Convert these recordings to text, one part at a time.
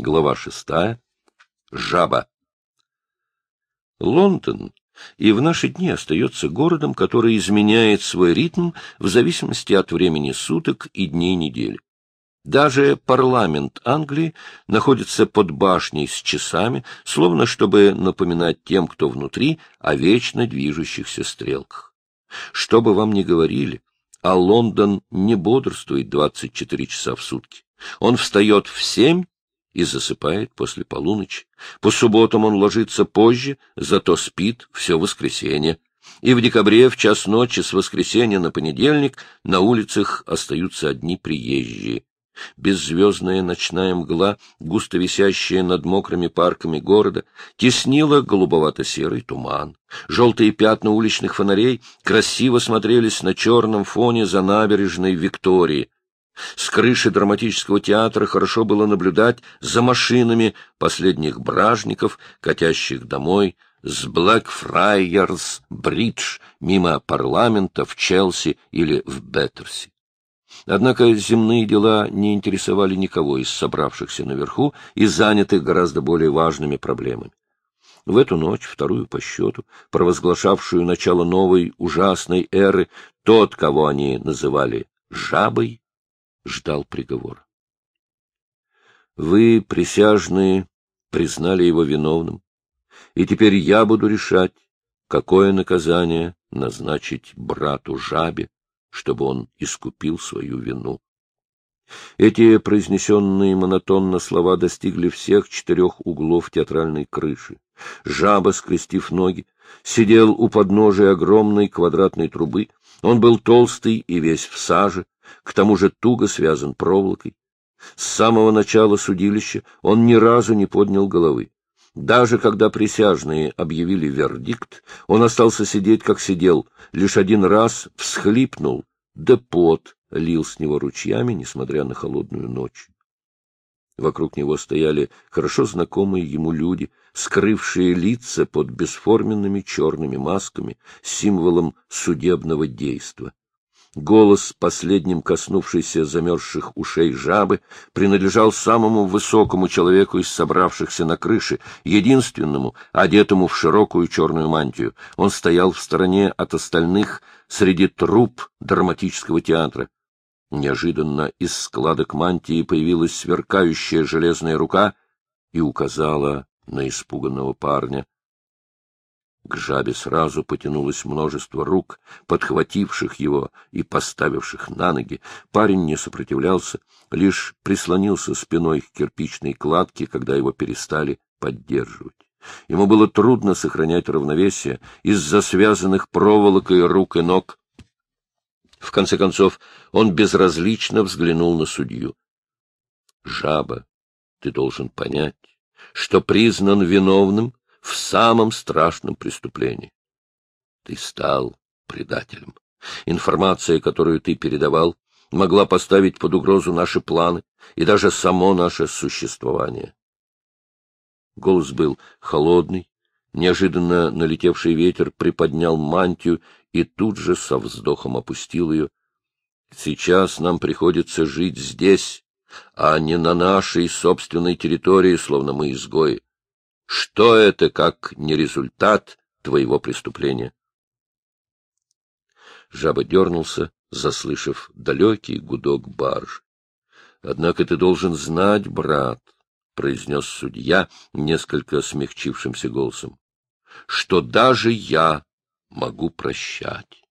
Глава шестая. Жаба. Лондон и в наши дни остается городом, который изменяет свой ритм в зависимости от времени суток и дней недели. Даже парламент Англии находится под башней с часами, словно чтобы напоминать тем, кто внутри, о вечно движущихся стрелках. Что бы вам ни говорили, а Лондон не бодрствует 24 часа в сутки. Он встает в семь и засыпает после полуночи. По субботам он ложится позже, зато спит все воскресенье. И в декабре в час ночи с воскресенья на понедельник на улицах остаются одни приезжие. Беззвездная ночная мгла, густо висящая над мокрыми парками города, теснила голубовато-серый туман. Желтые пятна уличных фонарей красиво смотрелись на черном фоне за набережной Виктории. С крыши драматического театра хорошо было наблюдать за машинами последних бражников, катящих домой с Блэкфрайерс Бридж мимо парламента в Челси или в Беттерси. Однако земные дела не интересовали никого из собравшихся наверху и занятых гораздо более важными проблемами. В эту ночь, вторую по счету, провозглашавшую начало новой ужасной эры, тот, кого они называли «жабой», ждал приговора. Вы, присяжные, признали его виновным, и теперь я буду решать, какое наказание назначить брату жабе, чтобы он искупил свою вину. Эти произнесенные монотонно слова достигли всех четырех углов театральной крыши. Жаба, скрестив ноги, сидел у подножия огромной квадратной трубы. Он был толстый и весь в саже, к тому же туго связан проволокой. С самого начала судилища он ни разу не поднял головы. Даже когда присяжные объявили вердикт, он остался сидеть, как сидел, лишь один раз всхлипнул, да пот лил с него ручьями, несмотря на холодную ночь. Вокруг него стояли хорошо знакомые ему люди, скрывшие лица под бесформенными черными масками, символом судебного действа. Голос, последним коснувшийся замерзших ушей жабы, принадлежал самому высокому человеку из собравшихся на крыше, единственному, одетому в широкую черную мантию. Он стоял в стороне от остальных среди труп драматического театра. Неожиданно из складок мантии появилась сверкающая железная рука и указала на испуганного парня. К жабе сразу потянулось множество рук, подхвативших его и поставивших на ноги. Парень не сопротивлялся, лишь прислонился спиной к кирпичной кладке, когда его перестали поддерживать. Ему было трудно сохранять равновесие из-за связанных проволокой рук и ног. В конце концов, он безразлично взглянул на судью. — Жаба, ты должен понять, что признан виновным в самом страшном преступлении. Ты стал предателем. Информация, которую ты передавал, могла поставить под угрозу наши планы и даже само наше существование. Голос был холодный, неожиданно налетевший ветер приподнял мантию и тут же со вздохом опустил ее. Сейчас нам приходится жить здесь, а не на нашей собственной территории, словно мы изгои. Что это, как не результат твоего преступления? Жаба дернулся, заслышав далекий гудок барж. — Однако ты должен знать, брат, — произнес судья несколько смягчившимся голосом, — что даже я могу прощать.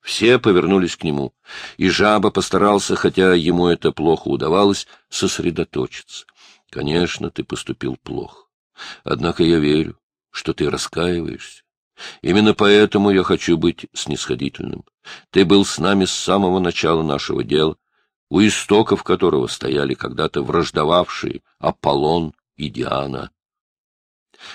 Все повернулись к нему, и жаба постарался, хотя ему это плохо удавалось, сосредоточиться. Конечно, ты поступил плохо. Однако я верю, что ты раскаиваешься. Именно поэтому я хочу быть снисходительным. Ты был с нами с самого начала нашего дела, у истоков которого стояли когда-то враждовавшие Аполлон и Диана.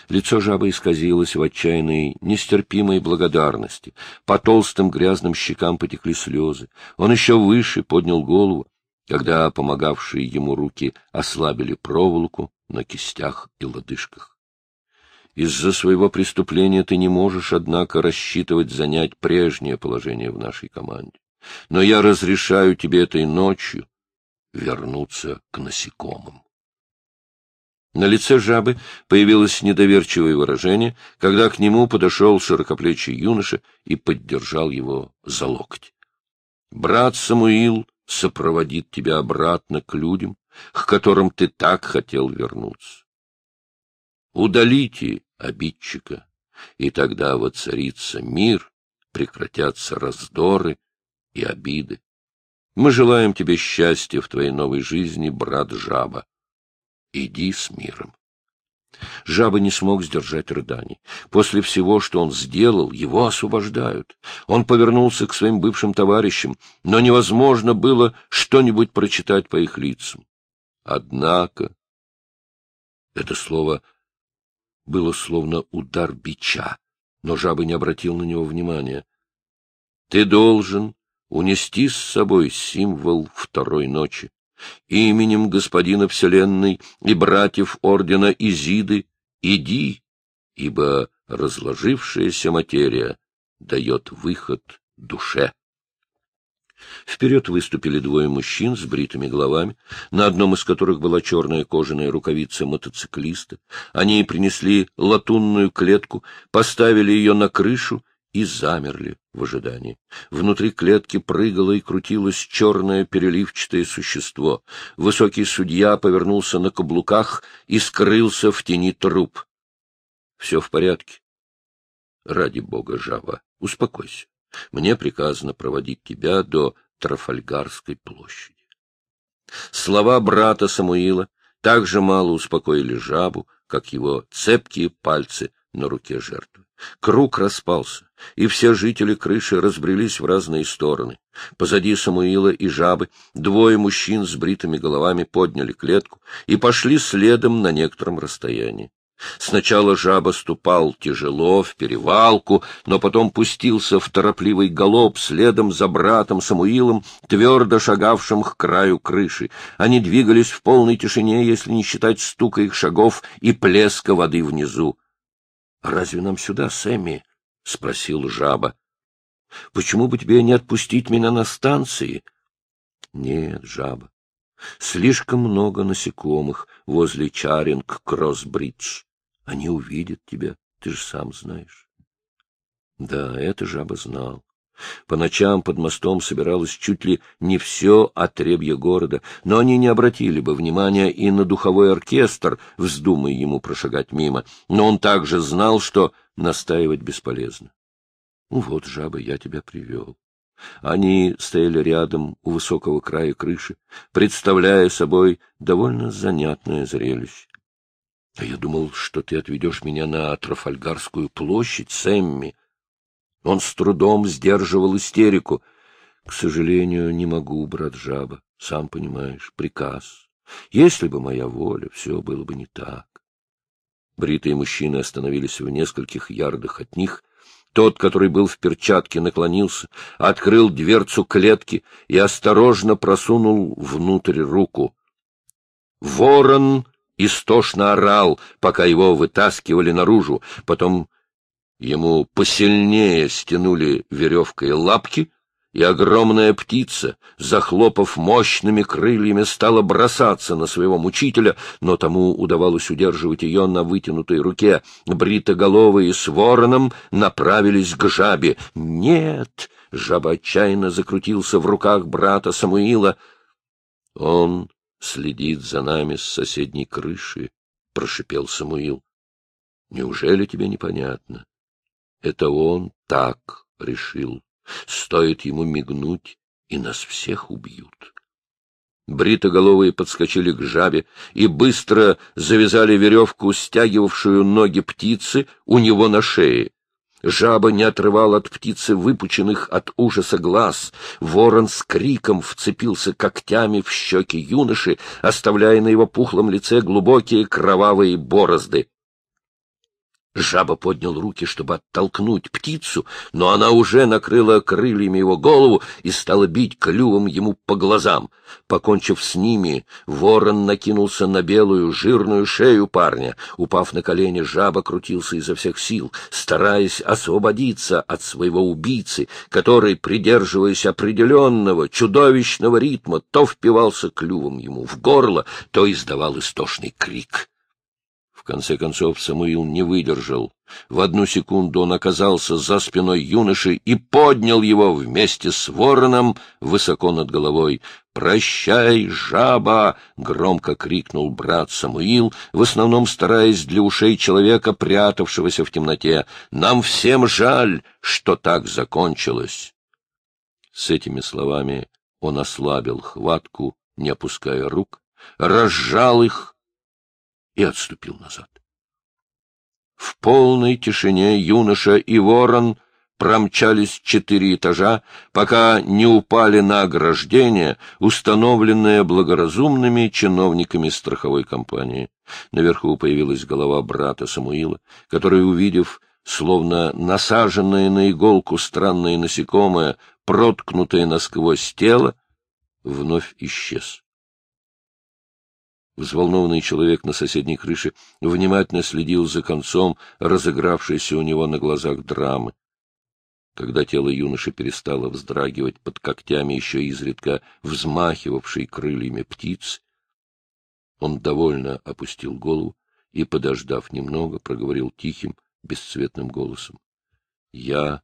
Лицо жабы исказилось в отчаянной, нестерпимой благодарности. По толстым грязным щекам потекли слезы. Он еще выше поднял голову, когда помогавшие ему руки ослабили проволоку, на кистях и лодыжках. Из-за своего преступления ты не можешь, однако, рассчитывать занять прежнее положение в нашей команде. Но я разрешаю тебе этой ночью вернуться к насекомым. На лице жабы появилось недоверчивое выражение, когда к нему подошел широкоплечий юноша и поддержал его за локоть. — Брат Самуил сопроводит тебя обратно к людям, к которым ты так хотел вернуться. Удалите обидчика, и тогда воцарится мир, прекратятся раздоры и обиды. Мы желаем тебе счастья в твоей новой жизни, брат Жаба. Иди с миром. Жаба не смог сдержать рыданий. После всего, что он сделал, его освобождают. Он повернулся к своим бывшим товарищам, но невозможно было что-нибудь прочитать по их лицам. Однако... Это слово было словно удар бича, но жаба не обратил на него внимания. Ты должен унести с собой символ второй ночи именем господина Вселенной и братьев ордена Изиды, иди, ибо разложившаяся материя дает выход душе. Вперед выступили двое мужчин с бритыми головами, на одном из которых была черная кожаная рукавица мотоциклиста. Они принесли латунную клетку, поставили ее на крышу и замерли в ожидании. Внутри клетки прыгало и крутилось черное переливчатое существо. Высокий судья повернулся на каблуках и скрылся в тени труп. — Все в порядке. — Ради бога, жаба, успокойся. Мне приказано проводить тебя до Трафальгарской площади. Слова брата Самуила так же мало успокоили жабу, как его цепкие пальцы на руке жертвы. Круг распался, и все жители крыши разбрелись в разные стороны. Позади Самуила и жабы двое мужчин с бритыми головами подняли клетку и пошли следом на некотором расстоянии. Сначала жаба ступал тяжело, в перевалку, но потом пустился в торопливый галоп следом за братом Самуилом, твердо шагавшим к краю крыши. Они двигались в полной тишине, если не считать стука их шагов и плеска воды внизу. Разве нам сюда, Сэмми? — спросил жаба. — Почему бы тебе не отпустить меня на станции? — Нет, жаба. Слишком много насекомых возле Чаринг-Кросс-Бридж. Они увидят тебя, ты же сам знаешь. Да, это жаба знал. По ночам под мостом собиралось чуть ли не все отребье города, но они не обратили бы внимания и на духовой оркестр, вздумая ему прошагать мимо. Но он также знал, что настаивать бесполезно. Ну вот, жаба, я тебя привел. Они стояли рядом у высокого края крыши, представляя собой довольно занятное зрелище. — А я думал, что ты отведешь меня на Трафальгарскую площадь, Сэмми, он с трудом сдерживал истерику. — К сожалению, не могу, брат жаба. Сам понимаешь, приказ. Если бы моя воля, все было бы не так. Бритые мужчины остановились в нескольких ярдах от них. Тот, который был в перчатке, наклонился, открыл дверцу клетки и осторожно просунул внутрь руку. Ворон истошно орал, пока его вытаскивали наружу, потом Ему посильнее стянули веревкой лапки, и огромная птица, захлопав мощными крыльями, стала бросаться на своего мучителя, но тому удавалось удерживать ее на вытянутой руке. Бритоголовые с вороном направились к жабе. «Нет!» — жаба отчаянно закрутился в руках брата Самуила. «Он следит за нами с соседней крыши», — прошипел Самуил. «Неужели тебе непонятно?» Это он так решил. Стоит ему мигнуть, и нас всех убьют. Бритоголовые подскочили к жабе и быстро завязали веревку, стягивавшую ноги птицы у него на шее. Жаба не отрывал от птицы выпученных от ужаса глаз. Ворон с криком вцепился когтями в щеки юноши, оставляя на его пухлом лице глубокие кровавые борозды. Жаба поднял руки, чтобы оттолкнуть птицу, но она уже накрыла крыльями его голову и стала бить клювом ему по глазам. Покончив с ними, ворон накинулся на белую жирную шею парня. Упав на колени, жаба крутился изо всех сил, стараясь освободиться от своего убийцы, который, придерживаясь определенного чудовищного ритма, то впивался клювом ему в горло, то издавал истошный крик. Конце концов Самуил не выдержал. В одну секунду он оказался за спиной юноши и поднял его вместе с вороном высоко над головой. «Прощай, жаба!» — громко крикнул брат Самуил, в основном стараясь для ушей человека, прятавшегося в темноте. «Нам всем жаль, что так закончилось!» С этими словами он ослабил хватку, не опуская рук, разжал их и отступил назад. В полной тишине юноша и ворон промчались четыре этажа, пока не упали на ограждение, установленное благоразумными чиновниками страховой компании. Наверху появилась голова брата Самуила, который, увидев, словно насаженное на иголку странное насекомое, проткнутое насквозь тело, вновь исчез. Взволнованный человек на соседней крыше внимательно следил за концом разыгравшейся у него на глазах драмы. Когда тело юноши перестало вздрагивать под когтями еще изредка взмахивавшей крыльями птиц, он довольно опустил голову и, подождав немного, проговорил тихим, бесцветным голосом. — Я,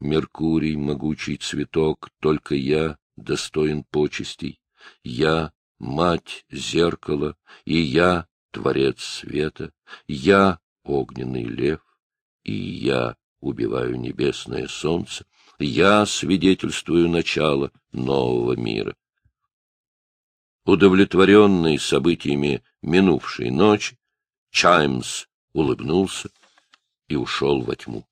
Меркурий, могучий цветок, только я достоин почестей. Я мать зеркала, и я творец света, я огненный лев, и я убиваю небесное солнце, я свидетельствую начало нового мира. Удовлетворенный событиями минувшей ночи, Чаймс улыбнулся и ушел во тьму.